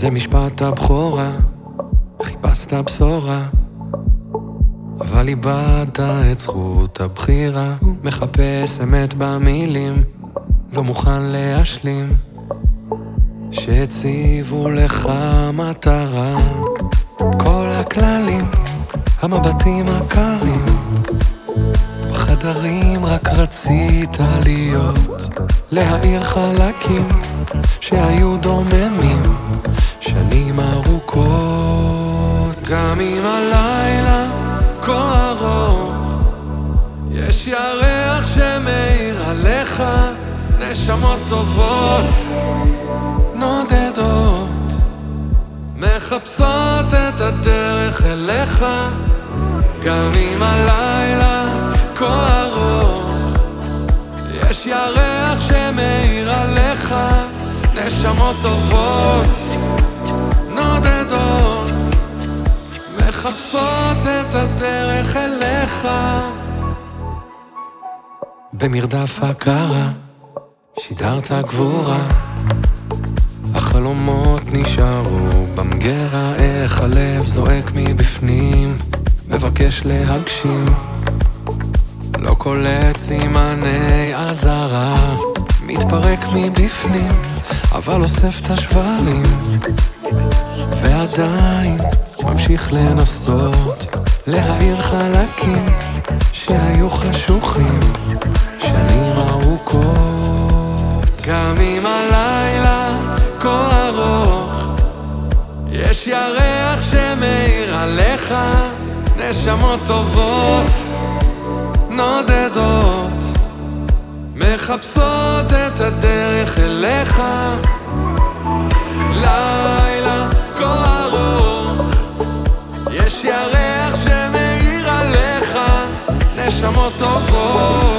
זה משפט הבכורה, חיפשת בשורה, אבל איבדת את זכות הבחירה. מחפש אמת במילים, לא מוכן להשלים, שהציבו לך מטרה. כל הכללים, המבטים הקרים, בחדרים רק רצית להיות, להאיר חלקים שהיו דוממים. שנים ארוכות. גם אם הלילה כה ארוך יש ירח שמאיר עליך נשמות טובות. נודדות מחפשות את הדרך אליך. גם אם הלילה נשמות טובות מחפשות את הדרך אליך. במרדף הקרה שידרת גבורה החלומות נשארו במגרה איך הלב זועק מבפנים מבקש להגשים לא קולט סימני אזהרה מתפרק מבפנים אבל אוסף את השברים. ועדיין ממשיך לנסות להאיר חלקים שהיו חשוכים שנים ארוכות. גם אם הלילה כה ארוך יש ירח שמאיר עליך נשמות טובות נודדות מחפשות את הדרך אליך. לילה כה ארוך יש ירח שמאיר עליך נשמות טובות.